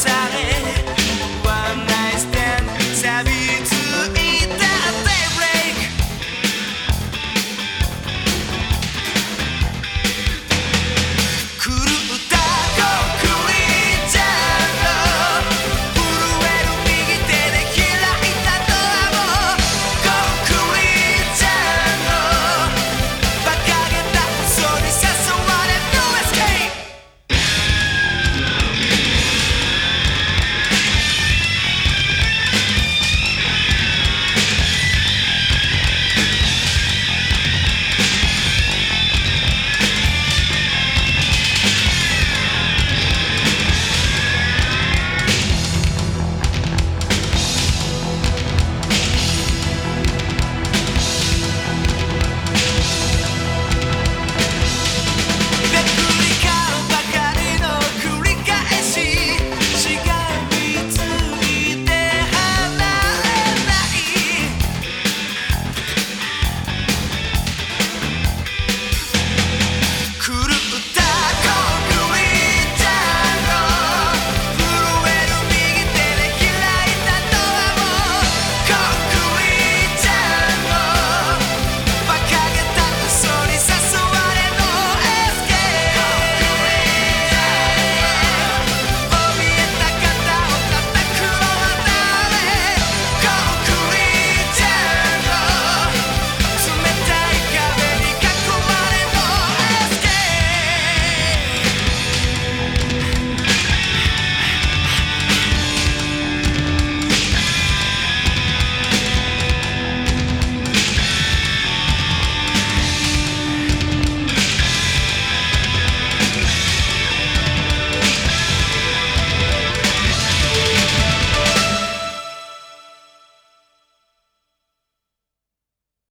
Saturday.